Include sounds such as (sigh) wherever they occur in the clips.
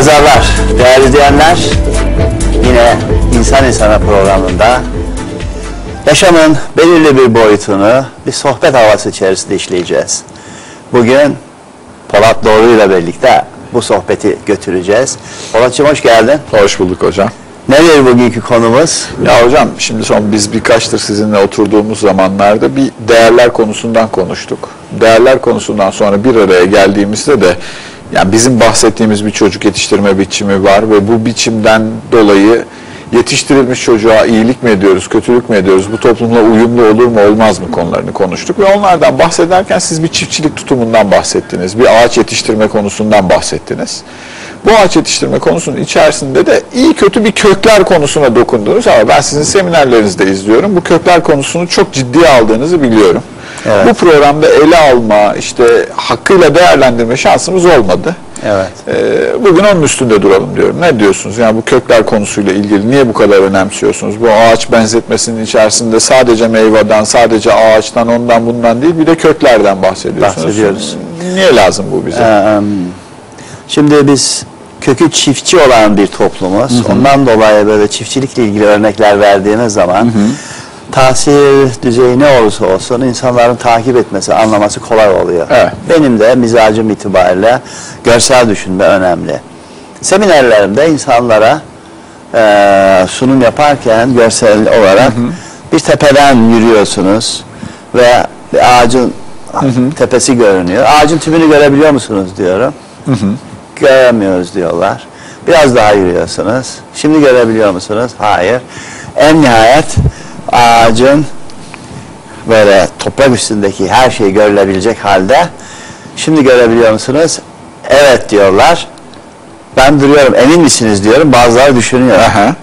pazarlar değerli izleyenler. Yine İnsan İnsana programında yaşamın belirli bir boyutunu bir sohbet havası içerisinde işleyeceğiz. Bugün Polat Doğru ile birlikte bu sohbeti götüreceğiz. Polatcığım hoş geldin. Hoş bulduk hocam. Nedir bugünkü konumuz? Ya hocam şimdi son biz birkaçtır sizinle oturduğumuz zamanlarda bir değerler konusundan konuştuk. Değerler konusundan sonra bir araya geldiğimizde de yani bizim bahsettiğimiz bir çocuk yetiştirme biçimi var ve bu biçimden dolayı yetiştirilmiş çocuğa iyilik mi ediyoruz, kötülük mü ediyoruz, bu toplumla uyumlu olur mu olmaz mı konularını konuştuk. Ve onlardan bahsederken siz bir çiftçilik tutumundan bahsettiniz, bir ağaç yetiştirme konusundan bahsettiniz. Bu ağaç yetiştirme konusunun içerisinde de iyi kötü bir kökler konusuna dokundunuz ama ben sizin seminerlerinizde izliyorum. Bu kökler konusunu çok ciddiye aldığınızı biliyorum. Evet. Bu programda ele alma, işte hakkıyla değerlendirme şansımız olmadı. Evet. Ee, bugün onun üstünde duralım diyorum. Ne diyorsunuz? Yani bu kökler konusuyla ilgili niye bu kadar önemsiyorsunuz? Bu ağaç benzetmesinin içerisinde sadece meyveden, sadece ağaçtan, ondan bundan değil bir de köklerden bahsediyorsunuz. Bahsediyoruz. Niye lazım bu bize? Ee, şimdi biz kökü çiftçi olan bir toplumuz. Ondan dolayı böyle çiftçilikle ilgili örnekler verdiğimiz zaman tahsil düzeyi ne olursa olsun insanların takip etmesi, anlaması kolay oluyor. Evet. Benim de mizacım itibariyle görsel düşünme önemli. Seminerlerimde insanlara eee, sunum yaparken görsel olarak bir tepeden yürüyorsunuz ve bir ağacın tepesi görünüyor. Ağacın tümünü görebiliyor musunuz diyorum. Göremiyoruz diyorlar. Biraz daha yürüyorsunuz. Şimdi görebiliyor musunuz? Hayır. En nihayet ağacın böyle toprak üstündeki her şey görülebilecek halde şimdi görebiliyor musunuz? Evet diyorlar. Ben duruyorum emin misiniz diyorum. Bazıları düşünüyor. Aha.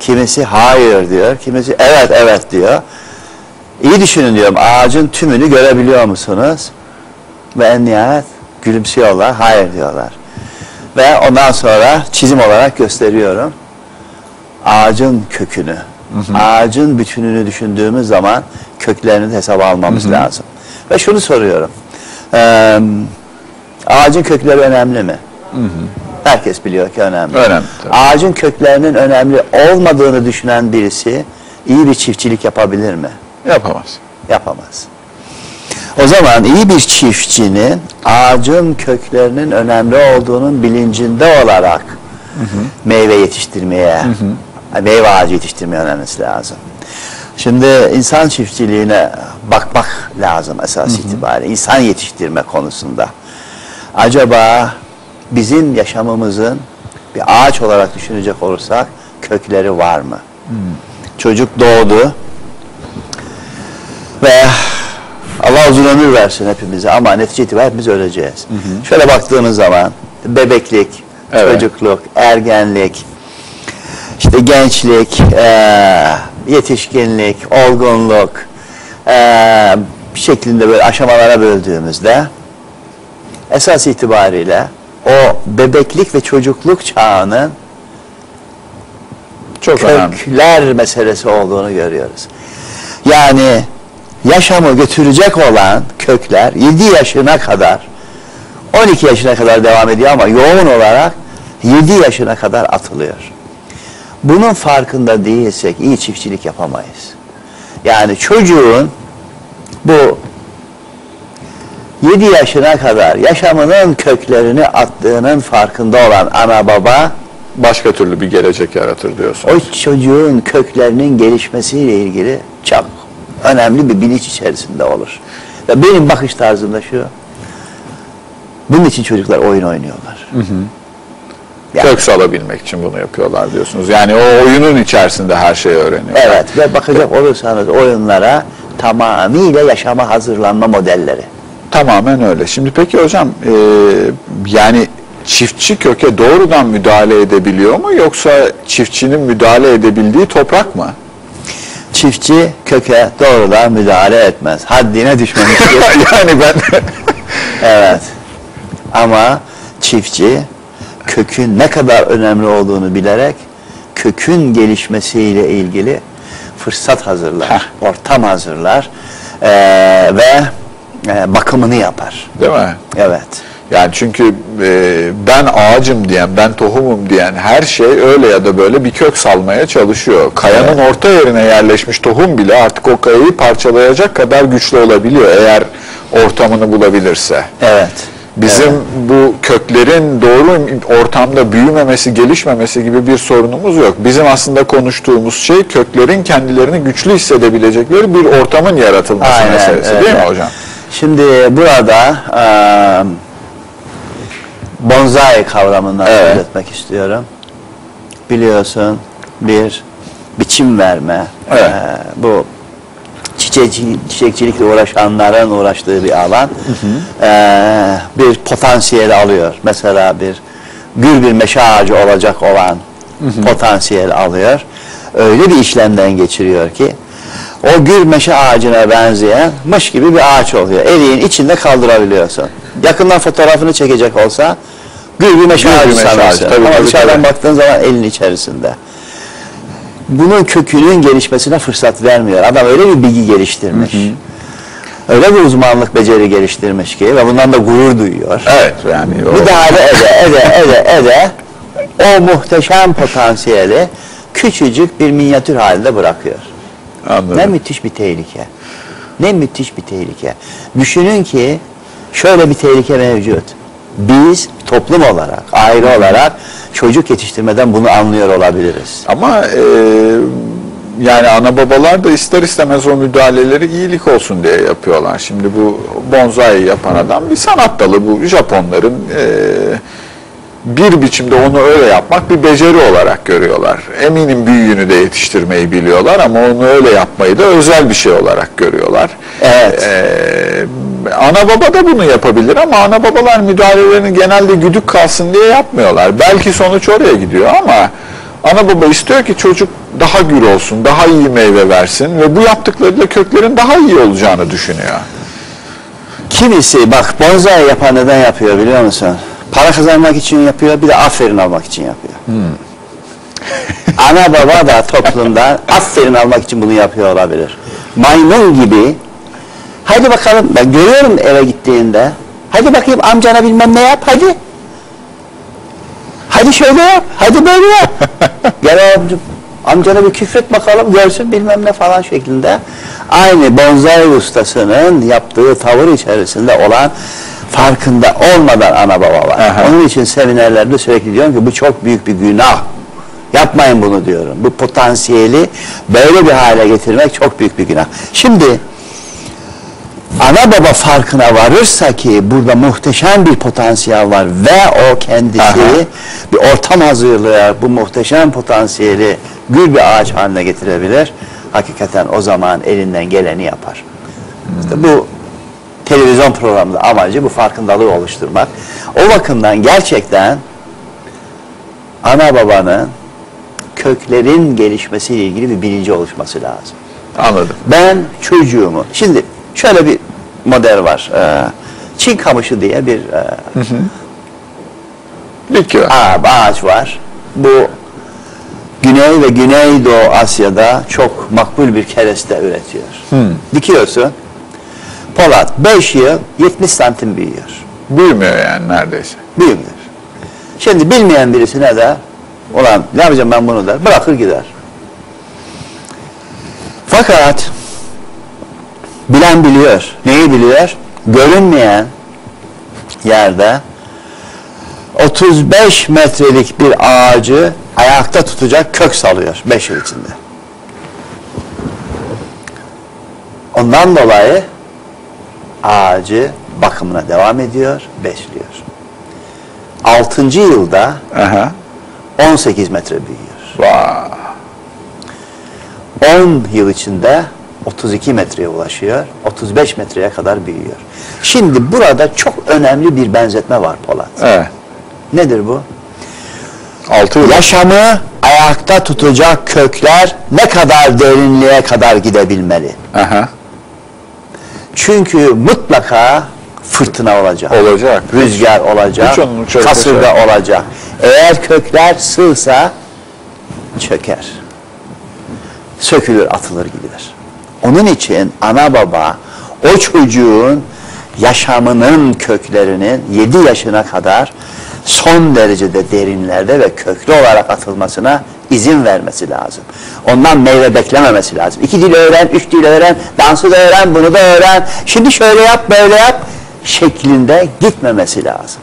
Kimisi hayır diyor. Kimisi evet evet diyor. İyi düşünün diyorum. Ağacın tümünü görebiliyor musunuz? Ve en nihayet gülümsüyorlar. Hayır diyorlar. Ve ondan sonra çizim olarak gösteriyorum. Ağacın kökünü. Ağacın bütününü düşündüğümüz zaman köklerini de hesaba almamız lazım. Ve şunu soruyorum. Eee, ağacın kökleri önemli mi? Herkes biliyor ki önemli. Önemli, tabii. Ağacın köklerinin önemli olmadığını düşünen birisi iyi bir çiftçilik yapabilir mi? Yapamaz. Yapamaz. O zaman iyi bir çiftçinin ağacın köklerinin önemli olduğunun bilincinde olarak meyve yetiştirmeye, meyve ağacı yetiştirmeye öğrenmesi lazım. Şimdi insan çiftçiliğine bakmak lazım esas itibariyle. İnsan yetiştirme konusunda. Acaba bizim yaşamımızın bir ağaç olarak düşünecek olursak kökleri var mı? Çocuk doğdu ve Allah uzun ömür versin hepimize ama netice itibariyle hepimiz öleceğiz. Şöyle baktığımız zaman bebeklik, Evet. çocukluk, ergenlik, işte gençlik, yetişkinlik, olgunluk eee, şeklinde böyle aşamalara böldüğümüzde esas itibariyle o bebeklik ve çocukluk çağının Çok önemli. kökler meselesi olduğunu görüyoruz. Yani yaşamı götürecek olan kökler 7 yaşına kadar 12 yaşına kadar devam ediyor ama yoğun olarak 7 yaşına kadar atılıyor. Bunun farkında değilsek iyi çiftçilik yapamayız. Yani çocuğun bu 7 yaşına kadar yaşamının köklerini attığının farkında olan ana baba Başka türlü bir gelecek yaratır diyorsun. o çocuğun köklerinin gelişmesiyle ilgili çok önemli bir bilinç içerisinde olur. Ve benim bakış tarzım da şu. Bunun için çocuklar oyun oynuyorlar. Yani, Kök salabilmek için bunu yapıyorlar diyorsunuz. Yani o oyunun içerisinde her şeyi öğreniyor. evet ve bakacak olursanız oyunlara tamamıyla yaşama hazırlanma modelleri. Tamamen öyle. Şimdi peki hocam e, yani çiftçi köke doğrudan müdahale edebiliyor mu yoksa çiftçinin müdahale edebildiği toprak mı? Çiftçi köke doğrudan müdahale etmez. Haddine düşmemiştir. (laughs) yani ben Evet. Ama çiftçi kökün ne kadar önemli olduğunu bilerek kökün gelişmesiyle ilgili fırsat hazırlar, Heh. ortam hazırlar eee, ve eee, bakımını yapar. değil mi? Evet. Yani çünkü e, ben ağacım diyen, ben tohumum diyen her şey öyle ya da böyle bir kök salmaya çalışıyor. Kayanın orta yerine yerleşmiş tohum bile artık o kayayı parçalayacak kadar güçlü olabiliyor eğer ortamını bulabilirse. Evet. Bizim bu köklerin doğru ortamda büyümemesi, gelişmemesi gibi bir sorunumuz yok. Bizim aslında konuştuğumuz şey köklerin kendilerini güçlü hissedebilecekleri bir ortamın yaratılması Aynen, meselesi öyle. değil mi hocam? Şimdi burada eee bonsai kavramından Evet. söz etmek istiyorum. Biliyorsun bir biçim verme, Evet. eee, bu çiçekçi, çiçekçilikle uğraşanların uğraştığı bir alan eee, bir potansiyel alıyor. Mesela bir gür bir meşe ağacı olacak olan potansiyel alıyor. Öyle bir işlemden geçiriyor ki o gür meşe ağacına benzeyen mış gibi bir ağaç oluyor. Eliğin içinde kaldırabiliyorsun. Yakından fotoğrafını çekecek olsa meşe ağacı, sanırsın. tabii, Ama tabii, dışarıdan tabii. baktığın zaman elin içerisinde. Bunun kökünün gelişmesine fırsat vermiyor. Adam öyle bir bilgi geliştirmiş. Öyle bir uzmanlık beceri geliştirmiş ki ve bundan da gurur duyuyor. Evet yani o, Müdahale ede ede ede ede o muhteşem potansiyeli küçücük bir minyatür halinde bırakıyor. anladım. Ne müthiş bir tehlike. Ne müthiş bir tehlike. Düşünün ki şöyle bir tehlike mevcut. Biz toplum olarak, aile olarak çocuk yetiştirmeden bunu anlıyor olabiliriz. Ama e, yani ana babalar da ister istemez o müdahaleleri iyilik olsun diye yapıyorlar. Şimdi bu bonsai yapan adam bir sanat dalı bu Japonların e, bir biçimde onu öyle yapmak bir beceri olarak görüyorlar. Eminim büyüğünü de yetiştirmeyi biliyorlar ama onu öyle yapmayı da özel bir şey olarak görüyorlar. Evet. Ee, ana baba da bunu yapabilir ama ana babalar müdahalelerini genelde güdük kalsın diye yapmıyorlar. Belki sonuç oraya gidiyor ama ana baba istiyor ki çocuk daha gür olsun, daha iyi meyve versin ve bu yaptıklarıyla köklerin daha iyi olacağını düşünüyor. Kimisi bak bonsai yapan neden yapıyor biliyor musun? Para kazanmak için yapıyor bir de aferin almak için yapıyor. Ana baba da (laughs) toplumda aferin almak için bunu yapıyor olabilir. Maymun gibi hadi bakalım ben görüyorum eve gittiğinde hadi bakayım amcana bilmem ne yap hadi. Hadi şöyle yap, hadi böyle yap. (laughs) Gel amcım, amcana bir küfret bakalım görsün bilmem ne falan şeklinde. Aynı bonsai ustasının yaptığı tavır içerisinde olan farkında olmadan ana baba var. Aha. Onun için seminerlerde sürekli diyorum ki bu çok büyük bir günah. Yapmayın bunu diyorum. Bu potansiyeli böyle bir hale getirmek çok büyük bir günah. Şimdi ana baba farkına varırsa ki burada muhteşem bir potansiyel var ve o kendisi Aha. bir ortam hazırlayarak bu muhteşem potansiyeli gül bir ağaç haline getirebilir. Hakikaten o zaman elinden geleni yapar. İşte bu televizyon programında amacı bu farkındalığı oluşturmak. O bakımdan gerçekten ana babanın köklerin gelişmesiyle ilgili bir bilinci oluşması lazım. Anladım. Ben çocuğumu, şimdi şöyle bir model var. Ee, Çin kamışı diye bir e, Bitki var. ağ- ağaç var. Bu Güney ve Güneydoğu Asya'da çok makbul bir kereste üretiyor. Dikiyorsun. Polat 5 yıl 70 santim büyüyor. Büyümüyor yani neredeyse. Büyümüyor. Şimdi bilmeyen birisine de ulan ne yapacağım ben bunu der. Bırakır gider. Fakat bilen biliyor. Neyi biliyor? Görünmeyen yerde 35 metrelik bir ağacı ayakta tutacak kök salıyor 5 yıl içinde. Ondan dolayı ağacı bakımına devam ediyor, besliyor. 6. yılda Aha. 18 metre büyüyor. Vay. 10 yıl içinde 32 metreye ulaşıyor, 35 metreye kadar büyüyor. Şimdi burada çok önemli bir benzetme var Polat. Evet. Nedir bu? Altı yıl. Yaşamı ayakta tutacak kökler ne kadar derinliğe kadar gidebilmeli? Aha. Çünkü mutlaka fırtına olacak. Olacak. Rüzgar olacak. Kasırga olacak. Eğer kökler sığsa çöker. Sökülür, atılır gidilir. Onun için ana baba o çocuğun yaşamının köklerinin 7 yaşına kadar son derecede derinlerde ve köklü olarak atılmasına izin vermesi lazım. Ondan meyve beklememesi lazım. İki dil öğren, üç dil öğren, dansı da öğren, bunu da öğren. Şimdi şöyle yap, böyle yap şeklinde gitmemesi lazım.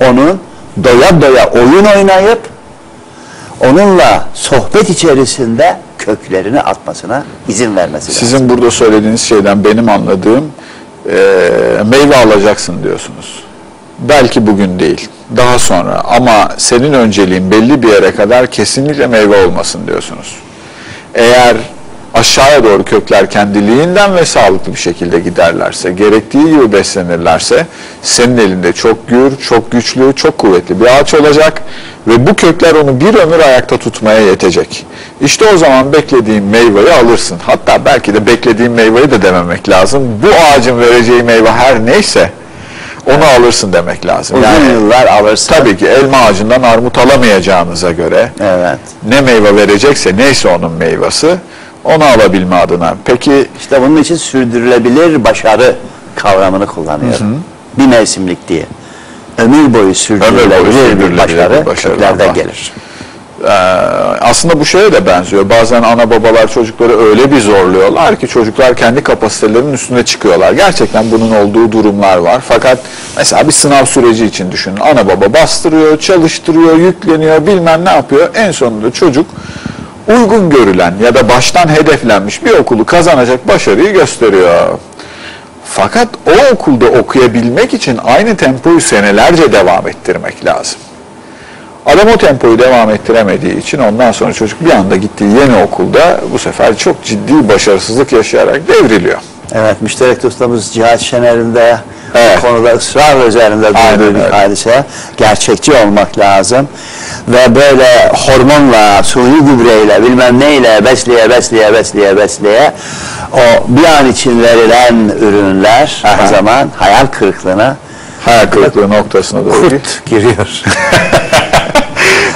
Onun doya doya oyun oynayıp onunla sohbet içerisinde köklerini atmasına izin vermesi lazım. Sizin burada söylediğiniz şeyden benim anladığım e, meyve alacaksın diyorsunuz. Belki bugün değil, daha sonra ama senin önceliğin belli bir yere kadar kesinlikle meyve olmasın diyorsunuz. Eğer aşağıya doğru kökler kendiliğinden ve sağlıklı bir şekilde giderlerse, gerektiği gibi beslenirlerse senin elinde çok gür, çok güçlü, çok kuvvetli bir ağaç olacak ve bu kökler onu bir ömür ayakta tutmaya yetecek. İşte o zaman beklediğin meyveyi alırsın. Hatta belki de beklediğin meyveyi de dememek lazım. Bu ağacın vereceği meyve her neyse onu alırsın demek lazım. Uzun yıllar alırsın. Tabii ki elma ağacından armut alamayacağınıza göre Evet. ne meyve verecekse neyse onun meyvesi onu alabilme adına. Peki İşte bunun için sürdürülebilir başarı kavramını kullanıyorum. Bir mevsimlik diye. Ömür boyu sürdürülebilir, sürdürülebilir bir başarı, bir köklerden bah- gelir. Ee, aslında bu şeye de benziyor. Bazen ana babalar çocukları öyle bir zorluyorlar ki çocuklar kendi kapasitelerinin üstüne çıkıyorlar. Gerçekten bunun olduğu durumlar var. Fakat mesela bir sınav süreci için düşünün. Ana baba bastırıyor, çalıştırıyor, yükleniyor, bilmem ne yapıyor. En sonunda çocuk uygun görülen ya da baştan hedeflenmiş bir okulu kazanacak başarıyı gösteriyor. Fakat o okulda okuyabilmek için aynı tempoyu senelerce devam ettirmek lazım. Adam o tempoyu devam ettiremediği için ondan sonra çocuk bir anda gittiği yeni okulda bu sefer çok ciddi başarısızlık yaşayarak devriliyor. Evet, müşterek ustamız Cihat Şener'in de Evet. konuda ısrarla üzerinde durduğu bir hadise. Gerçekçi olmak lazım. Ve böyle hormonla, suni gübreyle, bilmem neyle besleye, besleye, besleye, besleye o bir an için verilen ürünler Aha. o zaman hayal kırıklığına Hayal kırıklığı noktasına doğru. kurt giriyor. (laughs)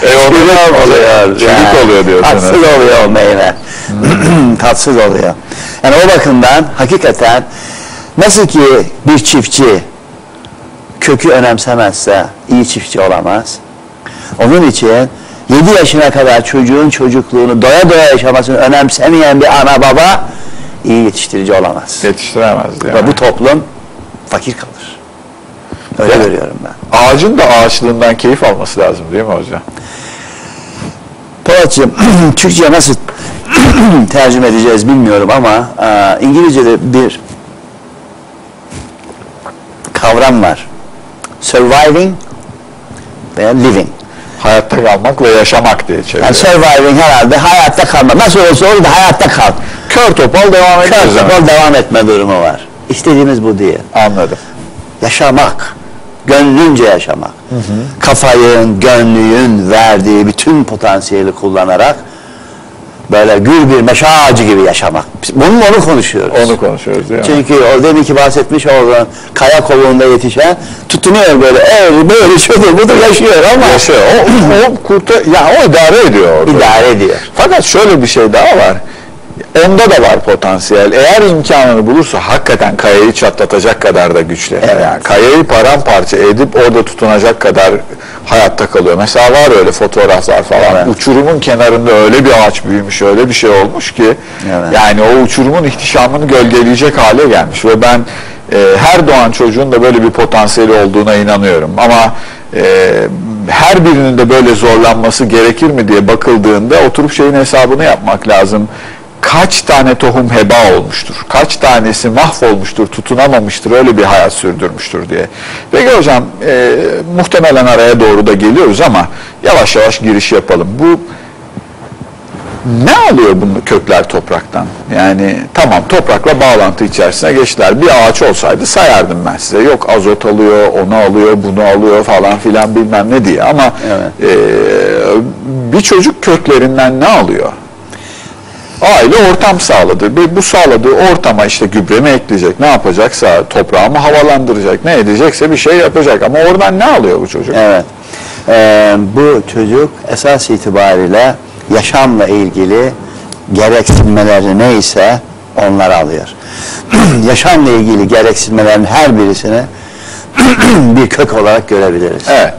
e o da ne oluyor? Yani oluyor diyorsunuz. Tatsız oluyor o meyve. (clears throat) tatsız oluyor. Yani o bakımdan hakikaten nasıl ki bir çiftçi kökü önemsemezse iyi çiftçi olamaz. Onun için 7 yaşına kadar çocuğun çocukluğunu doya doya yaşamasını önemsemeyen bir ana baba iyi yetiştirici olamaz. Yetiştiremez diyor. Ve bu toplum fakir kalır. Öyle Ya. görüyorum ben. Ağacın da ağaçlığından keyif alması lazım değil mi hocam? Polatcığım, (clears throat) Türkçe nasıl (clears throat) tercüme edeceğiz bilmiyorum ama e, İngilizce'de bir kavram var. Surviving veya living. Hayatta kalmak ve yaşamak diye çeviriyor. Yani surviving herhalde hayatta kalma. Nasıl olursa olur da hayatta kal. Kör topal devam Kör ediyoruz. ama. topal devam etme durumu var. İstediğimiz bu değil. Anladım. Yaşamak. Gönlünce yaşamak. Kafayın, gönlüğün verdiği bütün potansiyeli kullanarak böyle gül bir meşe ağacı gibi yaşamak. Bunun onu konuşuyoruz. Onu konuşuyoruz mi? Çünkü o deminki bahsetmiş olduğun kaya kovuğunda yetişen tutunuyor böyle eğri böyle şudur budur yaşıyor ama Yaşıyor. O, o kurta, ya o idare ediyor orada. idare ediyor. Fakat şöyle bir şey daha var. Onda da var potansiyel. Eğer imkanını bulursa hakikaten kayayı çatlatacak kadar da güçlenir. Evet. Yani kayayı paramparça edip orada tutunacak kadar hayatta kalıyor. Mesela var öyle fotoğraflar falan. Evet. Uçurumun kenarında öyle bir ağaç büyümüş, öyle bir şey olmuş ki Evet. yani o uçurumun ihtişamını gölgeleyecek hale gelmiş ve ben e, her doğan çocuğun da böyle bir potansiyeli olduğuna inanıyorum. Ama e, her birinin de böyle zorlanması gerekir mi diye bakıldığında oturup şeyin hesabını yapmak lazım. Kaç tane tohum heba olmuştur? Kaç tanesi mahvolmuştur, tutunamamıştır, öyle bir hayat sürdürmüştür diye. Peki hocam, e, muhtemelen araya doğru da geliyoruz ama yavaş yavaş giriş yapalım. Bu ne alıyor bunu kökler topraktan? Yani tamam toprakla bağlantı içerisine geçtiler. Bir ağaç olsaydı sayardım ben size. Yok azot alıyor, onu alıyor, bunu alıyor falan filan bilmem ne diye. Ama Evet. e, bir çocuk köklerinden ne alıyor? Aile ortam sağladı. Ve bu sağladığı ortama işte gübre mi ekleyecek, ne yapacaksa, toprağı mı havalandıracak, ne edecekse bir şey yapacak. Ama oradan ne alıyor bu çocuk? Evet. Ee, bu çocuk esas itibariyle yaşamla ilgili gereksinmeleri neyse onları alıyor. (clears throat) yaşamla ilgili gereksinmelerin her birisini (clears throat) bir kök olarak görebiliriz. Evet.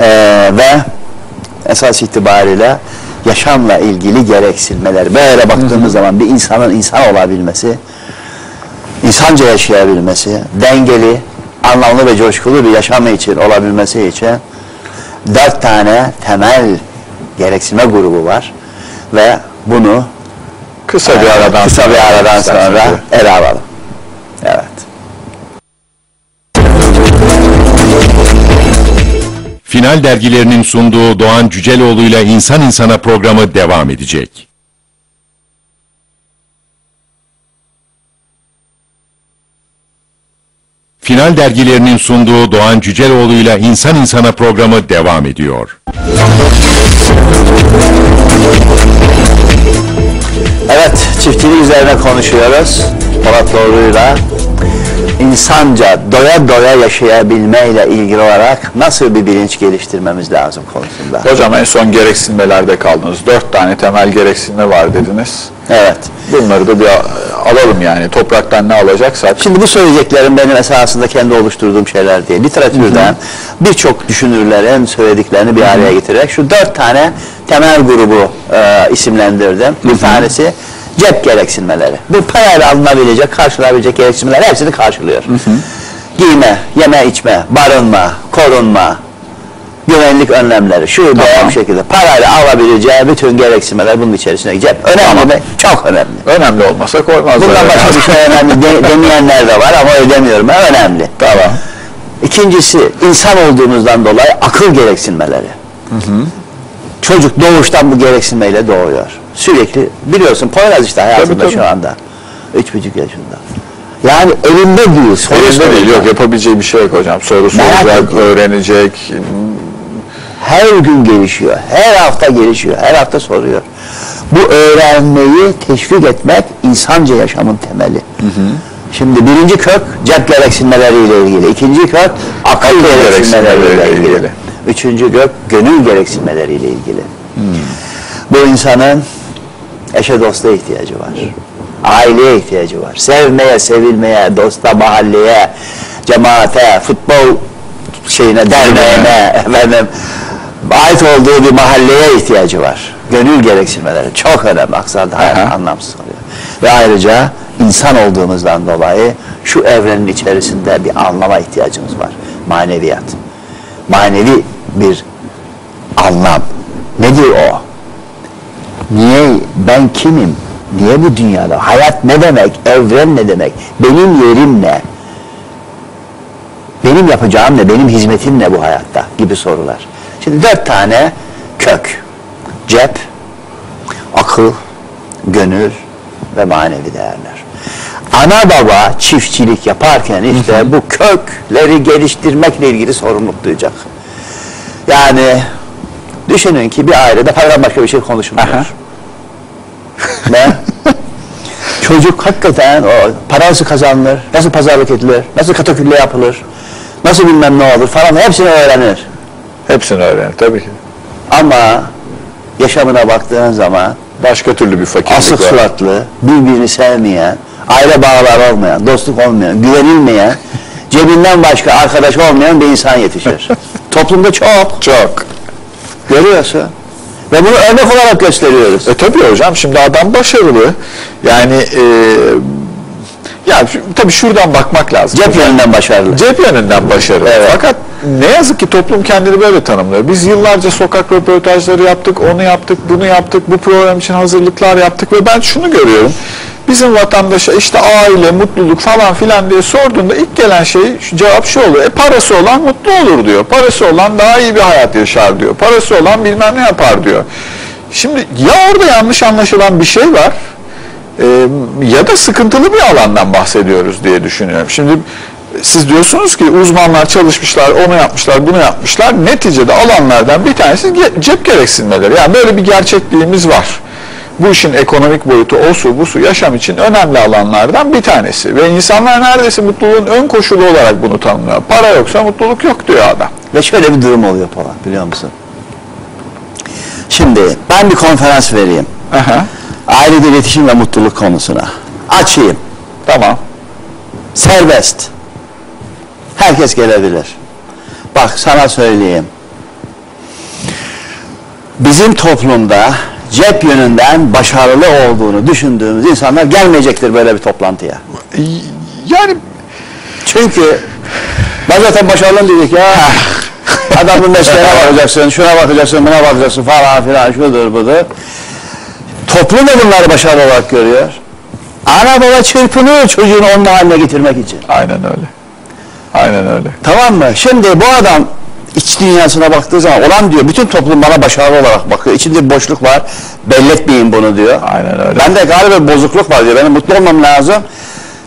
Ee, ve esas itibariyle yaşamla ilgili gereksinmeler. Böyle baktığımız zaman bir insanın insan olabilmesi, insanca yaşayabilmesi, dengeli, anlamlı ve coşkulu bir yaşam için olabilmesi için dört tane temel gereksinme grubu var ve bunu Kısa bir aradan kısa bir aradan sonra ele alalım. Evet. Final dergilerinin sunduğu Doğan Cüceloğlu ile İnsan İnsana programı devam edecek. Final dergilerinin sunduğu Doğan Cüceloğlu ile İnsan İnsana programı devam ediyor. Evet, çiftçilik üzerine konuşuyoruz. Polat Doğru'yla insanca doya doya yaşayabilmeyle ilgili olarak nasıl bir bilinç geliştirmemiz lazım konusunda. Hocam en son gereksinmelerde kaldınız. Dört tane temel gereksinme var dediniz. Evet. Bunları da bir alalım yani. Topraktan ne alacaksak. Şimdi bu söyleyeceklerim benim esasında kendi oluşturduğum şeyler değil. Literatürden birçok düşünürlerin söylediklerini bir araya getirerek şu dört tane temel grubu e, isimlendirdim. Bir tanesi cep gereksinmeleri. Bu parayla alınabilecek, karşılayabilecek gereksinmeler hepsini karşılıyor. Giyme, yeme içme, barınma, korunma, güvenlik önlemleri, şu veya Tamam. bu şekilde parayla alabileceği bütün gereksinmeler bunun içerisine cep. Önemli mi? Çok önemli. Önemli olmasa koymazlar. Bundan başka bir şey önemli de, (laughs) demeyenler de var ama ödemiyorum. Önemli. Tamam. İkincisi insan olduğumuzdan dolayı akıl gereksinmeleri. Çocuk doğuştan bu gereksinmeyle doğuyor. Sürekli biliyorsun Poyraz işte hayatında tabii. şu anda. Üç buçuk yaşında. Yani elinde değil. Elinde değil yok yapabileceği bir şey yok hocam. Soru soracak, öğrenecek. Her gün gelişiyor. Her hafta gelişiyor. Her hafta soruyor. Bu öğrenmeyi teşvik etmek insanca yaşamın temeli. Şimdi birinci kök cep gereksinmeleriyle ilgili. ikinci kök akıl, gereksinmeleriyle ilgili. ilgili. Üçüncü kök gönül gereksinmeleriyle ilgili. Bu insanın eşe dosta ihtiyacı var. Aileye ihtiyacı var. Sevmeye, sevilmeye, dosta, mahalleye, cemaate, futbol şeyine, derneğine, efendim, ait olduğu bir mahalleye ihtiyacı var. Gönül gereksinmeleri çok önemli. Aksarda hayat anlamsız oluyor. Ve ayrıca insan olduğumuzdan dolayı şu evrenin içerisinde bir anlama ihtiyacımız var. Maneviyat. Manevi bir anlam. Nedir o? Niye, ben kimim? Niye bu dünyada? Hayat ne demek? Evren ne demek? Benim yerim ne? Benim yapacağım ne? Benim hizmetim ne bu hayatta? Gibi sorular. Şimdi dört tane kök. Cep, akıl, gönül ve manevi değerler. Ana baba çiftçilik yaparken işte bu kökleri geliştirmekle ilgili sorumluluk duyacak. Yani düşünün ki bir ailede paradan başka bir şey konuşmuyor. Aha. (laughs) Ve çocuk hakikaten o para nasıl kazanılır, nasıl pazarlık edilir, nasıl katakülle yapılır, nasıl bilmem ne olur falan hepsini öğrenir. Hepsini öğrenir tabii ki. Ama yaşamına baktığın zaman Başka türlü bir fakirlik asık var. suratlı, birbirini sevmeyen, aile bağları olmayan, dostluk olmayan, güvenilmeyen, (laughs) cebinden başka arkadaş olmayan bir insan yetişir. (laughs) Toplumda çok Çok. Görüyorsun. Ve bunu örnek olarak gösteriyoruz. E tabii hocam şimdi adam başarılı. Yani e, ya şu- tabii şuradan bakmak lazım. Cep yönünden başarılı. Cep yönünden başarılı. Evet. Fakat ne yazık ki toplum kendini böyle tanımlıyor. Biz yıllarca sokak röportajları yaptık, onu yaptık, bunu yaptık, bu program için hazırlıklar yaptık ve ben şunu görüyorum. Bizim vatandaşa işte aile, mutluluk falan filan diye sorduğunda ilk gelen şey cevap şu oluyor. E parası olan mutlu olur diyor. Parası olan daha iyi bir hayat yaşar diyor. Parası olan bilmem ne yapar diyor. Şimdi ya orada yanlış anlaşılan bir şey var e, ya da sıkıntılı bir alandan bahsediyoruz diye düşünüyorum. Şimdi siz diyorsunuz ki uzmanlar çalışmışlar, onu yapmışlar, bunu yapmışlar. Neticede alanlardan bir tanesi cep gereksinmeleri. Yani böyle bir gerçekliğimiz var. Bu işin ekonomik boyutu, o su, bu su yaşam için önemli alanlardan bir tanesi. Ve insanlar neredeyse mutluluğun ön koşulu olarak bunu tanımlıyor. Para yoksa mutluluk yok diyor adam. Ve şöyle bir durum oluyor Polat biliyor musun? Şimdi ben bir konferans vereyim. Aha, Ailede iletişim ve mutluluk konusuna. Açayım. tamam. Serbest. Herkes gelebilir. Bak sana söyleyeyim. Bizim toplumda cep yönünden başarılı olduğunu düşündüğümüz insanlar gelmeyecektir böyle bir toplantıya. Yani Çünkü ben zaten başarılı dedik ya. (laughs) Adamın mesleğine bakacaksın, şuna bakacaksın, buna bakacaksın falan filan şudur budur. Toplum da bunları başarılı olarak görüyor. Ana baba çırpınıyor çocuğunu onun haline getirmek için. aynen öyle. Aynen öyle. Tamam mı? Şimdi bu adam iç dünyasına baktığı zaman olan diyor bütün toplum bana başarılı olarak bakıyor. İçinde bir boşluk var. Belli etmeyin bunu diyor. Aynen öyle. Ben de galiba bir bozukluk var diyor. Benim mutlu olmam lazım.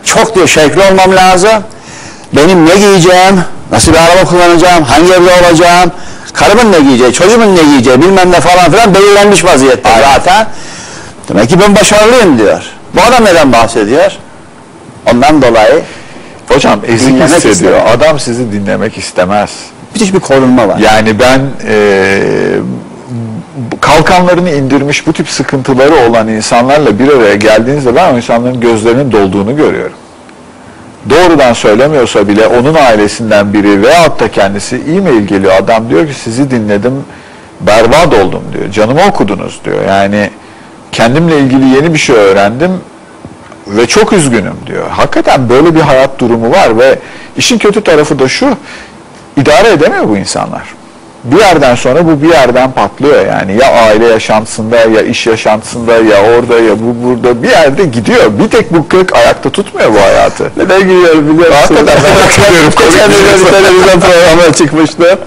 Çok diyor şevkli olmam lazım. Benim ne giyeceğim, nasıl bir araba kullanacağım, hangi evde olacağım, karımın ne giyeceği, çocuğumun ne giyeceği bilmem ne falan filan belirlenmiş vaziyette zaten. Demek ki ben başarılıyım diyor. Bu adam neden bahsediyor? Ondan dolayı Hocam ezik Dinlemek hissediyor. istemiyor. Adam sizi dinlemek istemez. müthiş bir korunma var. Yani ben eee, kalkanlarını indirmiş bu tip sıkıntıları olan insanlarla bir araya geldiğinizde ben o insanların gözlerinin dolduğunu görüyorum. Doğrudan söylemiyorsa bile onun ailesinden biri veyahut da kendisi e-mail geliyor. Adam diyor ki sizi dinledim, berbat oldum diyor. Canımı okudunuz diyor. Yani kendimle ilgili yeni bir şey öğrendim ve çok üzgünüm diyor. Hakikaten böyle bir hayat durumu var ve işin kötü tarafı da şu, idare edemiyor bu insanlar. Bir yerden sonra bu bir yerden patlıyor yani ya aile yaşantısında ya iş yaşantısında ya orada ya bu burada bir yerde gidiyor. Bir tek bu kök ayakta tutmuyor bu hayatı. Neden gülüyorum biliyor musun? Hakikaten merak (laughs) ediyorum. Geçen bir televizyon programına çıkmıştı.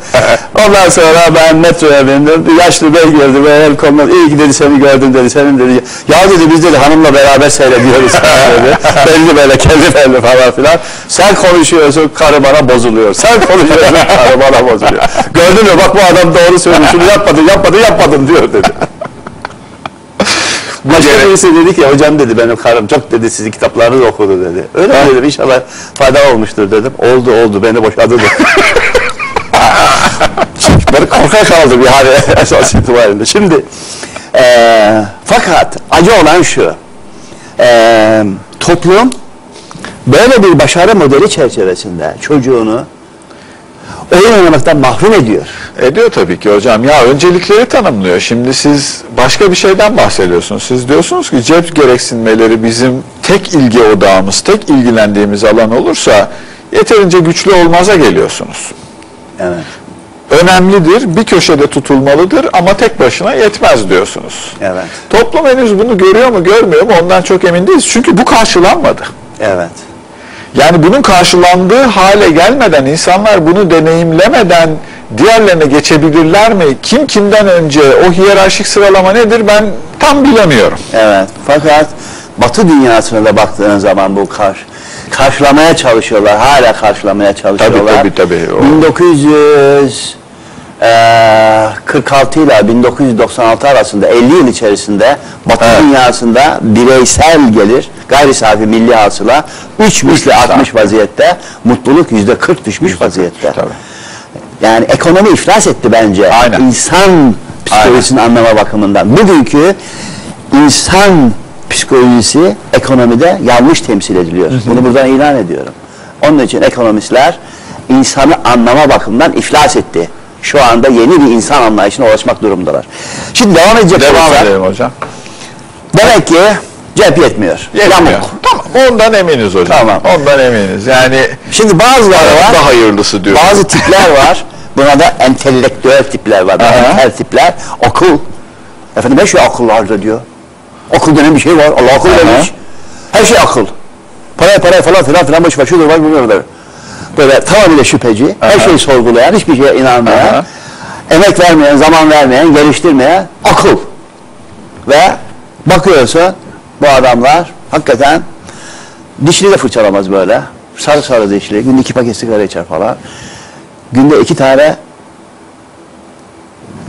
(laughs) Ondan sonra ben metroya bindim. Yaşlı bey geldi. Böyle el koluna iyi ki dedi seni gördüm dedi. Senin dedi. Ya dedi biz dedi hanımla beraber seyrediyoruz (laughs) dedi. belli böyle kendi belli falan filan. Sen konuşuyorsun karı bana bozuluyor. Sen konuşuyorsun karı bana bozuluyor. Gördün mü bak bu adam doğru söylüyor. Şunu yapmadın yapmadın yapmadın diyor dedi. (laughs) Başka birisi dedi ki hocam dedi benim karım çok dedi sizin kitaplarınızı okudu dedi. Öyle mi dedim inşallah fayda olmuştur dedim. Oldu oldu beni boşadı dedi. (laughs) Böyle korkak kaldı bir hali (laughs) esas itibariyle. Şimdi eee, fakat acı olan şu. Eee, toplum böyle bir başarı modeli çerçevesinde çocuğunu oyun oynamaktan mahrum ediyor. Ediyor tabii ki hocam. Ya öncelikleri tanımlıyor. Şimdi siz başka bir şeyden bahsediyorsunuz. Siz diyorsunuz ki cep gereksinmeleri bizim tek ilgi odağımız, tek ilgilendiğimiz alan olursa yeterince güçlü olmaza geliyorsunuz. Evet. Önemlidir, bir köşede tutulmalıdır ama tek başına yetmez diyorsunuz. Evet. Toplum henüz bunu görüyor mu görmüyor mu ondan çok emin değiliz. Çünkü bu karşılanmadı. Evet. Yani bunun karşılandığı hale gelmeden, insanlar bunu deneyimlemeden diğerlerine geçebilirler mi? Kim kimden önce, o hiyerarşik sıralama nedir ben tam bilemiyorum. Evet. Fakat Batı dünyasına da baktığın zaman bu karşı karşılamaya çalışıyorlar. Hala karşılamaya çalışıyorlar. tabii, tabii. O- 1946 ile 1996 arasında 50 yıl içerisinde Batı Evet. dünyasında bireysel gelir gayri safi milli hasıla 3 misli artmış vaziyette mutluluk yüzde 40 düşmüş vaziyette. Tabii. Yani ekonomi iflas etti bence. Aynen. İnsan psikolojisini anlama bakımından. Bugünkü insan psikolojisi ekonomide yanlış temsil ediliyor. Bunu buradan ilan ediyorum. Onun için ekonomistler insanı anlama bakımından iflas etti. Şu anda yeni bir insan anlayışına ulaşmak durumundalar. Şimdi devam edecek Devam olursak, edelim hocam. Demek ki cep yetmiyor. Yetmiyor. Yamuk. Ondan eminiz hocam. Tamam. Ondan eminiz. Yani Şimdi bazıları var. daha hayırlısı diyor. Bazı (laughs) tipler var. Buna da entelektüel tipler var. Entel tipler. Okul. Efendim her şey akıllarda diyor. Okul denen bir şey var. Allah akıl vermiş. Her şey akıl. Paraya paraya falan filan filan boş. Şudur var bunlar. Böyle tamamıyla şüpheci. Her Aha. şeyi sorgulayan, hiçbir şeye inanmayan, Aha. emek vermeyen, zaman vermeyen, geliştirmeyen akıl. Ve bakıyorsun bu adamlar hakikaten dişini de fırçalamaz böyle. Sarı sarı dişli. Günde iki paket sigara içer falan. Günde iki tane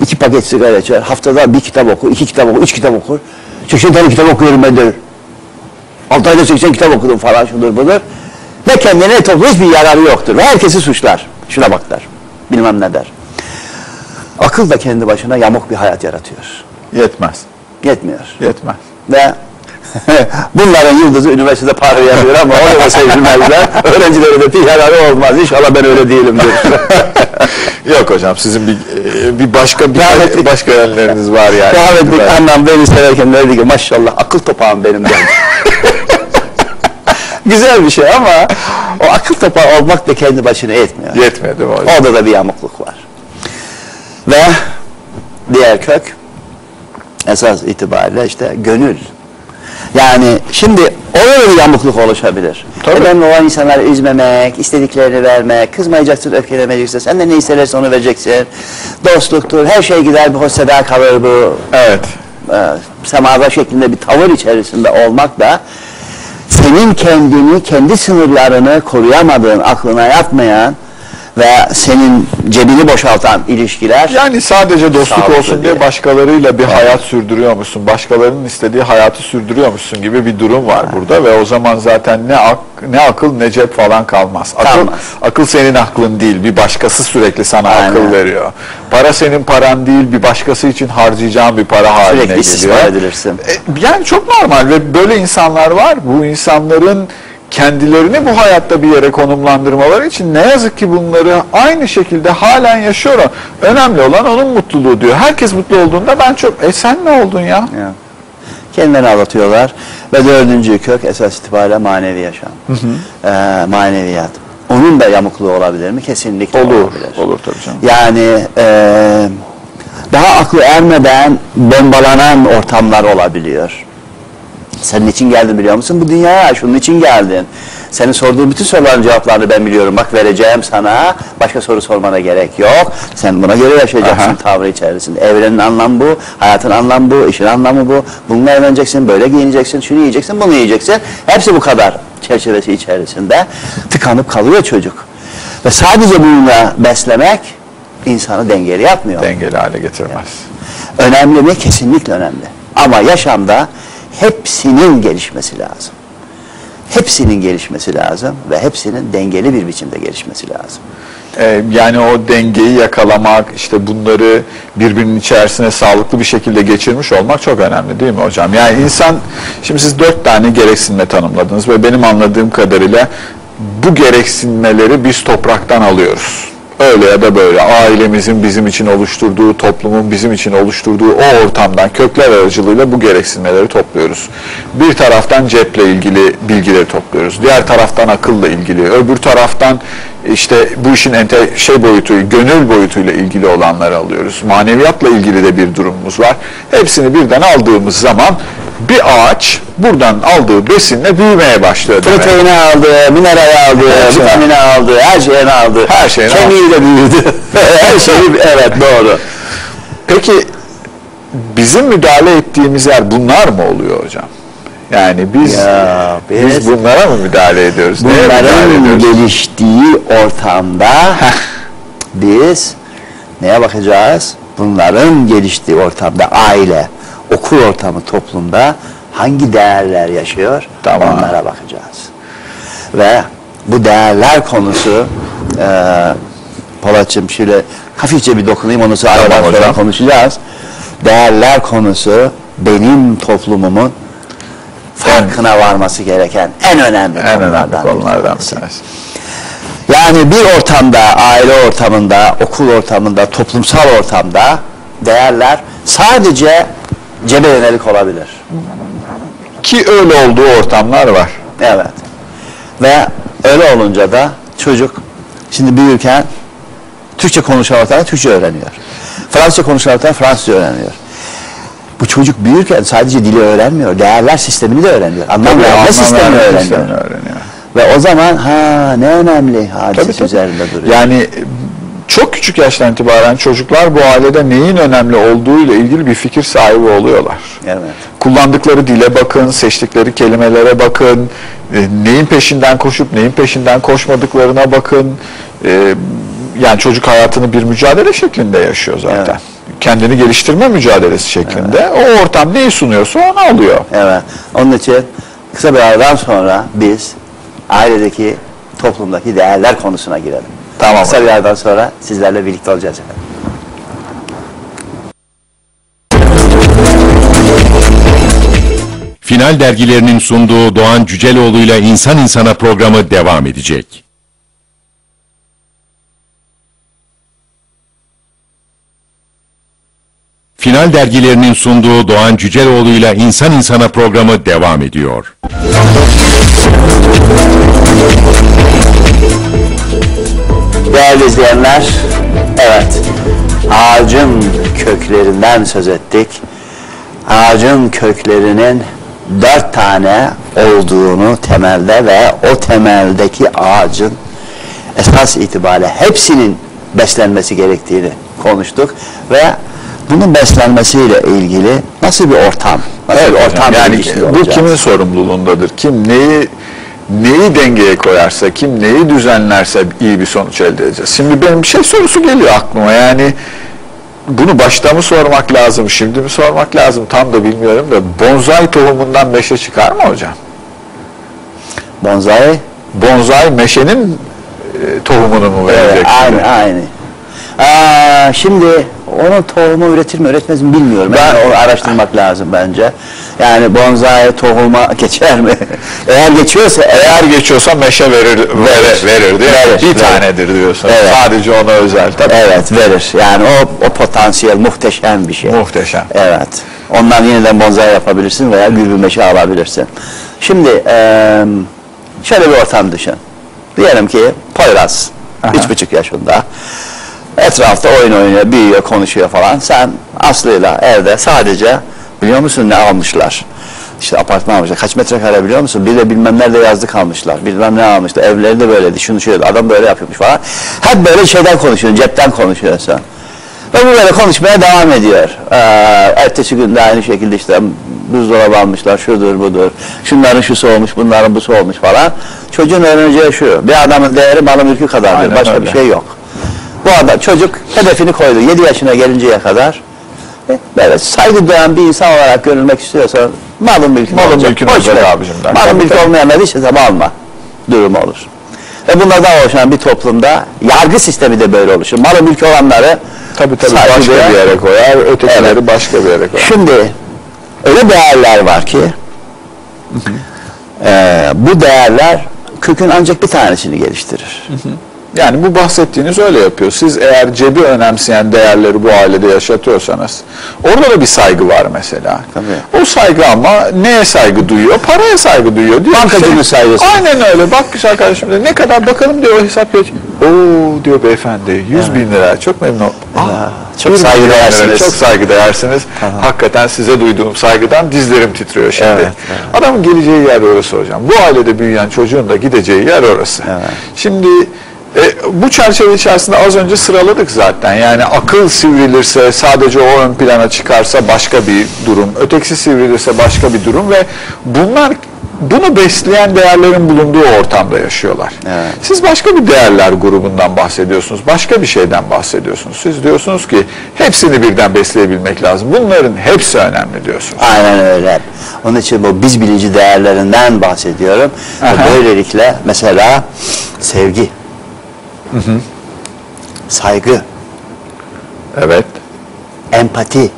iki paket sigara içer. Haftada bir kitap okur, iki kitap okur, üç kitap okur. 80 tane kitap okuyorum ben der. 6 ayda 80 kitap okudum falan şudur budur. Ve kendine toplu hiçbir yararı yoktur. Ve herkesi suçlar. Şuna bak der. Bilmem ne der. Akıl da kendi başına yamuk bir hayat yaratıyor. Yetmez. Yetmiyor. Yetmez. Ve (laughs) Bunların yıldızı üniversitede parlayabilir ama orada seçilmezler. Öğrencilere de pek yararı olmaz. İnşallah ben öyle değilimdir. (laughs) Yok hocam sizin bir e, bir başka bir Rahmetli- başka yönleriniz var yani. Rahmetli Ben- annem beni severken dedi ki maşallah akıl topağım benim demiş. (laughs) Güzel bir şey ama o akıl topağı olmak da kendi başına yetmiyor. Yetmiyor değil mi hocam? Orada da bir yamukluk var. Ve diğer kök esas itibariyle işte gönül. Yani şimdi orada bir yamukluk oluşabilir. Tabii. Önemli olan insanları üzmemek, istediklerini vermek, kızmayacaksın, öfkelemeyeceksin, sen de ne istersen onu vereceksin. Dostluktur, her şey gider, bir hoş seda kalır bu. Evet. E, semaver şeklinde bir tavır içerisinde olmak da senin kendini, kendi sınırlarını koruyamadığın, aklına yatmayan ve senin cebini boşaltan ilişkiler Yani sadece dostluk olsun diye diye. başkalarıyla bir hayat sürdürüyormuşsun, başkalarının istediği hayatı sürdürüyormuşsun gibi bir durum var burada ve o zaman zaten ne ak ne akıl ne cep falan kalmaz. Akıl Kalmaz. akıl senin aklın değil, bir başkası sürekli sana Aynen. akıl veriyor. Para senin paran değil, bir başkası için harcayacağın bir para haline sürekli geliyor. istismar edilirsin. E, Yani çok normal ve böyle insanlar var. Bu insanların kendilerini bu hayatta bir yere konumlandırmaları için ne yazık ki bunları aynı şekilde halen yaşıyor. Önemli olan onun mutluluğu diyor. Herkes mutlu olduğunda ben çok e sen ne oldun ya? Ya. Kendilerini anlatıyorlar. Ve dördüncü kök esas itibariyle manevi yaşam. Ee, maneviyat. Onun da yamukluğu olabilir mi? Kesinlikle Olur. olabilir. Olur tabii canım. Yani e, daha aklı ermeden bombalanan ortamlar olabiliyor. Senin için geldin biliyor musun? Bu dünyaya şunun için geldin. Senin sorduğun bütün soruların cevaplarını ben biliyorum. Bak vereceğim sana. Başka soru sormana gerek yok. Sen buna göre yaşayacaksın Aha. tavrı içerisinde. Evrenin anlamı bu, hayatın anlamı bu, işin anlamı bu. Bununla evleneceksin, böyle giyineceksin, şunu yiyeceksin, bunu yiyeceksin. Hepsi bu kadar çerçevesi içerisinde tıkanıp kalıyor çocuk. Ve sadece bununla beslemek insanı dengeli yapmıyor. Dengeli hale getirmez. Önemli mi? Kesinlikle önemli. Ama yaşamda hepsinin gelişmesi lazım. Hepsinin gelişmesi lazım ve hepsinin dengeli bir biçimde gelişmesi lazım. Ee, yani o dengeyi yakalamak, işte bunları birbirinin içerisine sağlıklı bir şekilde geçirmiş olmak çok önemli değil mi hocam? Yani insan, şimdi siz dört tane gereksinme tanımladınız ve benim anladığım kadarıyla bu gereksinmeleri biz topraktan alıyoruz. Öyle ya da böyle ailemizin bizim için oluşturduğu, toplumun bizim için oluşturduğu o ortamdan kökler aracılığıyla bu gereksinmeleri topluyoruz. Bir taraftan ceple ilgili bilgileri topluyoruz. Diğer taraftan akılla ilgili, öbür taraftan işte bu işin ente şey boyutu, gönül boyutuyla ilgili olanları alıyoruz. Maneviyatla ilgili de bir durumumuz var. Hepsini birden aldığımız zaman bir ağaç buradan aldığı besinle büyümeye başlıyor demek. Proteini aldı, minerali aldı, Her vitamini aldı, her şeyini aldı. Her şeyini Kemiği de büyüdü. (laughs) her şeyi, evet doğru. Peki bizim müdahale ettiğimiz yer bunlar mı oluyor hocam? Yani biz Ya, biz, biz- bunlara mı müdahale ediyoruz? Neye müdahale Bunların ediyoruz? geliştiği ortamda biz neye bakacağız? Bunların geliştiği ortamda aile, okul ortamı, toplumda hangi değerler yaşıyor? Tamam. Onlara bakacağız. Ve bu değerler konusu e, Polat'cığım şöyle hafifçe bir dokunayım onu sonra Tamam sonra konuşacağız. Değerler konusu benim toplumumun farkına varması gereken en önemli en önemli konulardan bir konulardan bir tanesi. Yani bir ortamda, aile ortamında, okul ortamında, toplumsal ortamda değerler sadece cebe yönelik olabilir. Ki öyle olduğu ortamlar var. Evet. Ve öyle olunca da çocuk şimdi büyürken Türkçe konuşan ortamda Türkçe öğreniyor. Fransızca konuşan ortamda Fransızca öğreniyor. Bu çocuk büyürken sadece dili öğrenmiyor, değerler sistemini de öğreniyor. Anlam Tabii, verme sistemini öğreniyor. öğreniyor. Ve o zaman ha ne önemli tabii. üzerinde duruyor. Yani çok küçük yaştan itibaren çocuklar bu ailede neyin önemli olduğu ile ilgili bir fikir sahibi oluyorlar. Evet. Kullandıkları dile bakın, seçtikleri kelimelere bakın, e, neyin peşinden koşup neyin peşinden koşmadıklarına bakın. E, yani çocuk hayatını bir mücadele şeklinde yaşıyor zaten. Evet. Kendini geliştirme mücadelesi şeklinde. O ortam neyi sunuyorsa onu alıyor. Evet. Onun için kısa bir aradan sonra biz ailedeki, toplumdaki değerler konusuna girelim. Tamam Kısa bir aradan sonra sizlerle birlikte olacağız efendim. Final dergilerinin sunduğu Doğan Cüceloğlu'yla İnsan İnsana programı devam edecek. Final dergilerinin sunduğu Doğan Cüceloğlu'yla İnsan İnsana programı devam ediyor. Değerli izleyenler, evet, ağacın köklerinden söz ettik. Ağacın köklerinin dört tane olduğunu temelde ve o temeldeki ağacın esas itibariyle hepsinin beslenmesi gerektiğini konuştuk ve bunun beslenmesiyle ilgili nasıl bir ortam, nasıl bir ortam yani bu kimin sorumluluğundadır? Kim neyi neyi dengeye koyarsa, kim neyi düzenlerse iyi bir sonuç elde edeceğiz. Şimdi benim bir şey sorusu geliyor aklıma. Yani bunu başta mı sormak lazım, şimdi mi sormak lazım tam da bilmiyorum da bonsai tohumundan meşe çıkar mı hocam? Bonsai Bonsai meşenin e, tohumunu mu Evet, verecek? aynı, aynı. Aa, şimdi onun tohumu üretir mi üretmez mi bilmiyorum. Ben- Yani onu araştırmak lazım bence. Yani bonsai tohuma (laughs) geçer mi? Eğer geçiyorsa eğer geçiyorsa meşe verir, verir, verir mi? Verir, bir verir. tanedir diyorsun. Evet. Sadece ona özel. Tabii. evet verir. Yani o, o potansiyel muhteşem bir şey. Muhteşem. Evet. Ondan yeniden bonsai yapabilirsin veya gül bir meşe alabilirsin. Şimdi eee, şöyle bir ortam düşün. Diyelim ki Poyraz, Aha. üç buçuk yaşında. Etrafta oyun oynuyor, büyüyor, konuşuyor falan. Sen Aslı'yla evde sadece biliyor musun ne almışlar? İşte apartman almışlar. Kaç metrekare biliyor musun? Bir de bilmem nerede yazlık almışlar. Bilmem ne almışlar. Evleri de böyleydi. Şunu şöyle. Adam böyle yapıyormuş falan. Hep böyle şeyden konuşuyorsun. Cepten konuşuyorsun. Ve bu böyle konuşmaya devam ediyor. Ee, ertesi gün de aynı şekilde işte buzdolabı almışlar, şudur budur. Şunların şusu olmuş, bunların busu olmuş falan. Çocuğun öğreneceği şu. Bir adamın değeri malı mülkü kadardır. Aynen Başka öyle. bir şey yok. Bu adam çocuk hedefini koydu. 7 yaşına gelinceye kadar e, böyle saygı duyan bir insan olarak görülmek istiyorsan malın mülkün Malın olacak. mülkün olacak abicim. Malın mülkü tabii. olmayan da işte tabi alma durumu olur. Ve bunlardan oluşan bir toplumda yargı sistemi de böyle oluşur. Malın mülkü olanları Tabii tabii başka duyan- bir yere koyar, ötekileri Evet. başka bir yere koyar. Şimdi öyle değerler var ki eee, bu değerler kökün ancak bir tanesini geliştirir. Yani bu bahsettiğiniz öyle yapıyor. Siz eğer cebi önemseyen değerleri bu ailede yaşatıyorsanız orada da bir saygı var mesela. Tabii. O saygı ama neye saygı duyuyor? Paraya saygı duyuyor. Diyor Bankacının şey- saygısı. Aynen öyle. Bak güzel kardeşim de ne kadar bakalım diyor o hesap geç. Oo diyor beyefendi 100 bin lira çok memnun oldum. Aa, çok 1 milyon saygı değersiniz. Çok saygı değersiniz. Hakikaten size duyduğum saygıdan dizlerim titriyor şimdi. Evet, Adamın geleceği yer orası hocam. Bu ailede büyüyen çocuğun da gideceği yer orası. Şimdi e, bu çerçeve içerisinde az önce sıraladık zaten. Yani akıl sivrilirse sadece o ön plana çıkarsa başka bir durum. Ötekisi sivrilirse başka bir durum ve bunlar bunu besleyen değerlerin bulunduğu ortamda yaşıyorlar. Evet. Siz başka bir değerler grubundan bahsediyorsunuz. Başka bir şeyden bahsediyorsunuz. Siz diyorsunuz ki hepsini birden besleyebilmek lazım. Bunların hepsi önemli diyorsunuz. Aynen öyle. Onun için bu biz bilici değerlerinden bahsediyorum. Aha. böylelikle mesela sevgi, saygı, Evet. empati,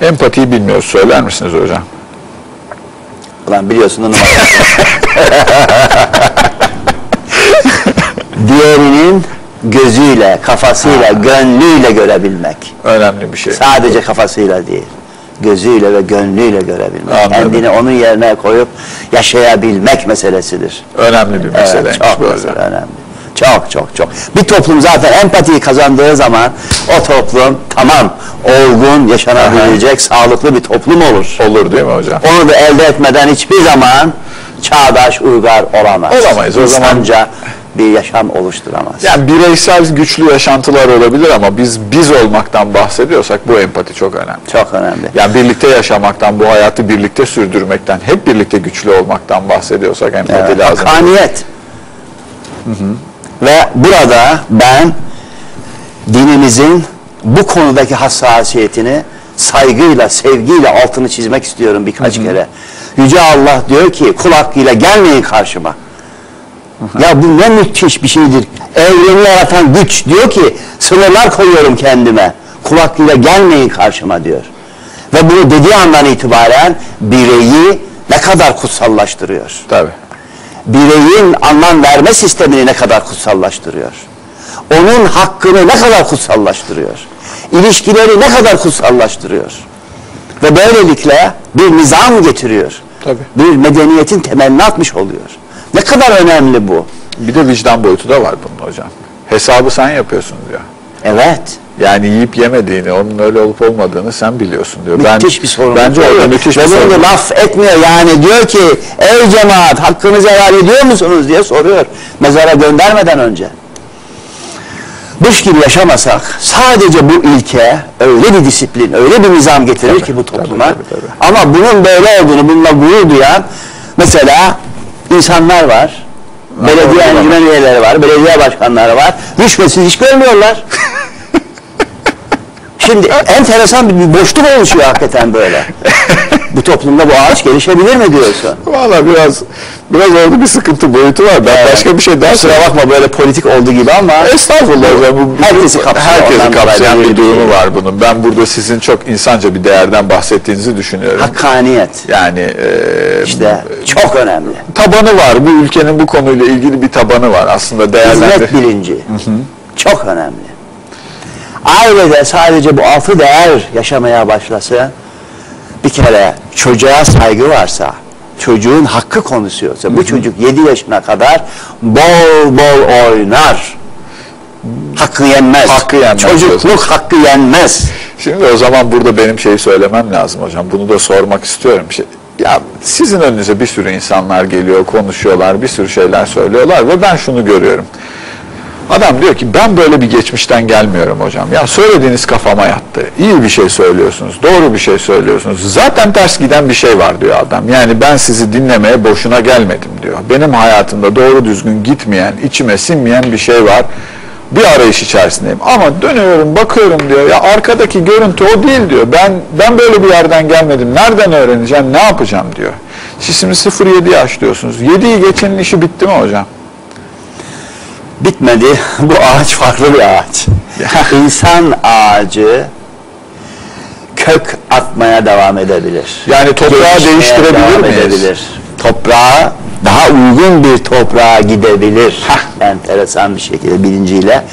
Empatiyi bilmiyoruz. Söyler misiniz hocam? Ulan biliyorsun onu. (laughs) Diğerinin gözüyle, kafasıyla, gönlüyle görebilmek. Önemli bir şey. Sadece kafasıyla değil. Gözüyle ve gönlüyle görebilmek. Anladım. Kendini onun yerine koyup yaşayabilmek meselesidir. Önemli bir meseleymiş evet, çok mesele önemli. Çok çok çok. Bir toplum zaten empatiyi kazandığı zaman o toplum tamam olgun, yaşanabilecek, sağlıklı bir toplum olur. Olur değil mi hocam? Onu da elde etmeden hiçbir zaman çağdaş, uygar olamaz. Olamayız, o zaman- İnsanca bir yaşam oluşturamaz. Yani bireysel güçlü yaşantılar olabilir ama biz biz olmaktan bahsediyorsak bu empati çok önemli. Çok önemli. Yani birlikte yaşamaktan, bu hayatı birlikte sürdürmekten, hep birlikte güçlü olmaktan bahsediyorsak empati Evet, lazım. Hakkaniyet. Ve burada ben dinimizin bu konudaki hassasiyetini saygıyla, sevgiyle altını çizmek istiyorum birkaç kere. Yüce Allah diyor ki kul hakkıyla gelmeyin karşıma. Ya bu ne müthiş bir şeydir. Evreni yaratan güç diyor ki sınırlar koyuyorum kendime. Kul hakkıyla gelmeyin karşıma diyor. Ve bunu dediği andan itibaren bireyi ne kadar kutsallaştırıyor. Tabii. Bireyin anlam verme sistemini ne kadar kutsallaştırıyor. Onun hakkını ne kadar kutsallaştırıyor. İlişkileri ne kadar kutsallaştırıyor. Ve böylelikle bir nizam getiriyor. Tabii. Bir medeniyetin temelini atmış oluyor. Ne kadar önemli bu. Bir de vicdan boyutu da var bunun hocam. Hesabı sen yapıyorsun diyor. Evet. Yani yiyip yemediğini, onun öyle olup olmadığını sen biliyorsun diyor. Müthiş bir sorun. Bence orada müthiş bir da laf etmiyor yani diyor ki ey cemaat hakkınızı helal ediyor musunuz diye soruyor mezara göndermeden önce. Buş gibi yaşamasak sadece bu ilke öyle bir disiplin, öyle bir nizam getirir ki bu topluma. tabii, tabii. Ama bunun böyle olduğunu, bununla gurur duyan mesela insanlar var. Belediye encümen üyeleri var, belediye başkanları var. Rüşvetsiz iş görmüyorlar. (laughs) Şimdi enteresan bir boşluk oluşuyor hakikaten böyle. bu toplumda bu ağaç gelişebilir mi diyorsun? Valla biraz biraz orada bir sıkıntı boyutu var. Ben Evet. başka bir şey daha Kusura bakma böyle politik oldu gibi ama Estağfurullah hocam. Bu, Herkesi kapsıyor, Herkesi kapsayan bir durumu var bunun. Ben burada sizin çok insanca bir değerden bahsettiğinizi düşünüyorum. hakkaniyet Yani e, işte çok önemli. tabanı var. Bu ülkenin bu konuyla ilgili bir tabanı var. Aslında değerlendir. Hizmet bilinci çok önemli. Ailede sadece bu altı değer yaşamaya başlasa bir kere çocuğa saygı varsa çocuğun hakkı konuşuyorsa bu çocuk 7 yaşına kadar bol bol oynar. Hakkı yenmez. Hakkı yenmez Çocukluk diyorsun. hakkı yenmez. Şimdi o zaman burada benim şeyi söylemem lazım hocam. Bunu da sormak istiyorum. Şey, ya sizin önünüze bir sürü insanlar geliyor, konuşuyorlar, bir sürü şeyler söylüyorlar ve ben şunu görüyorum. Adam diyor ki ben böyle bir geçmişten gelmiyorum hocam. Ya söylediğiniz kafama yattı. İyi bir şey söylüyorsunuz. Doğru bir şey söylüyorsunuz. Zaten ters giden bir şey var diyor adam. Yani ben sizi dinlemeye boşuna gelmedim diyor. Benim hayatımda doğru düzgün gitmeyen, içime sinmeyen bir şey var. Bir arayış içerisindeyim. Ama dönüyorum, bakıyorum diyor. Ya arkadaki görüntü o değil diyor. Ben ben böyle bir yerden gelmedim. Nereden öğreneceğim? Ne yapacağım diyor. Siz şimdi 0-7 yaş diyorsunuz. 7'yi geçenin işi bitti mi hocam? Bitmedi. Bu ağaç farklı bir ağaç. İnsan ağacı kök atmaya devam edebilir. Yani toprağı Gelişmeye değiştirebilir devam miyiz? Edebilir. Toprağa daha uygun bir toprağa gidebilir. Enteresan bir şekilde bilinciyle.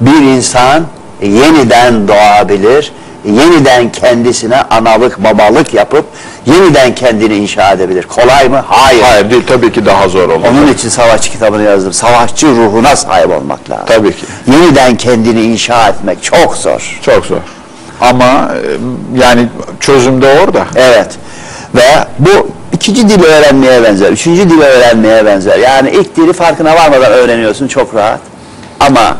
Bir insan yeniden doğabilir. Yeniden kendisine analık babalık yapıp yeniden kendini inşa edebilir. Kolay mı? Hayır. Hayır değil tabii ki daha zor olur. Onun için savaşçı kitabını yazdım. Savaşçı ruhuna sahip olmak lazım. Tabii ki. Yeniden kendini inşa etmek çok zor. Çok zor. Ama e, yani çözüm de orada. Evet. Ve bu ikinci dili öğrenmeye benzer, üçüncü dili öğrenmeye benzer. Yani ilk dili farkına varmadan öğreniyorsun çok rahat. Ama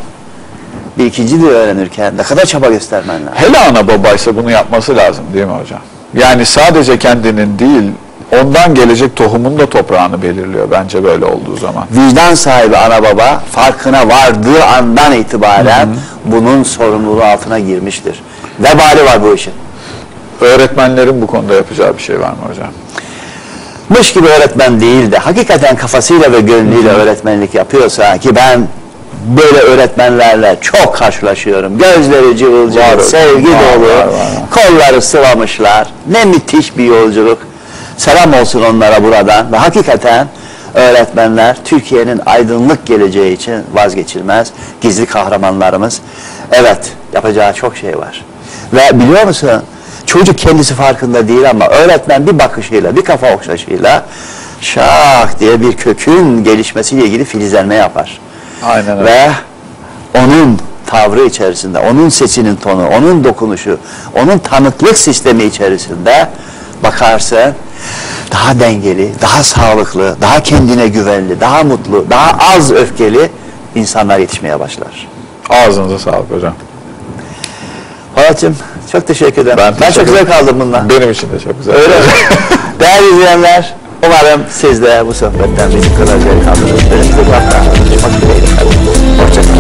bir ikinci dil öğrenirken ne kadar çaba göstermen lazım. Hele ana babaysa bunu yapması lazım değil mi hocam? Yani sadece kendinin değil, ondan gelecek tohumun da toprağını belirliyor bence böyle olduğu zaman. Vicdan sahibi ana baba farkına vardığı andan itibaren bunun sorumluluğu altına girmiştir. Vebali var bu işin. Öğretmenlerin bu konuda yapacağı bir şey var mı hocam? mış gibi öğretmen değil de hakikaten kafasıyla ve gönlüyle öğretmenlik yapıyorsa ki ben böyle öğretmenlerle çok karşılaşıyorum. Gözleri cıvıl cıvıl, Var sevgi var, dolu, var, var, var. kolları sıvamışlar. Ne müthiş bir yolculuk. Selam olsun onlara buradan ve hakikaten öğretmenler Türkiye'nin aydınlık geleceği için vazgeçilmez gizli kahramanlarımız. Evet, yapacağı çok şey var. Ve biliyor musun? Çocuk kendisi farkında değil ama öğretmen bir bakışıyla, bir kafa okşaşıyla şak diye bir kökün gelişmesiyle ilgili filizlenme yapar. Aynen öyle. Ve onun tavrı içerisinde, onun sesinin tonu, onun dokunuşu, onun tanıklık sistemi içerisinde bakarsın daha dengeli, daha sağlıklı, daha kendine güvenli, daha mutlu, daha az öfkeli insanlar yetişmeye başlar. Ağzınıza sağlık hocam. Polat'cığım çok teşekkür ederim. Ben Ben, çok zevk ederim. aldım bundan. Benim için de çok güzel. Öyle mi? (laughs) Değerli izleyenler, Umarım siz de bu sohbetten bizim kadar zevk aldınız. Önümüzdeki hafta görüşmek dileğiyle. Hoşçakalın.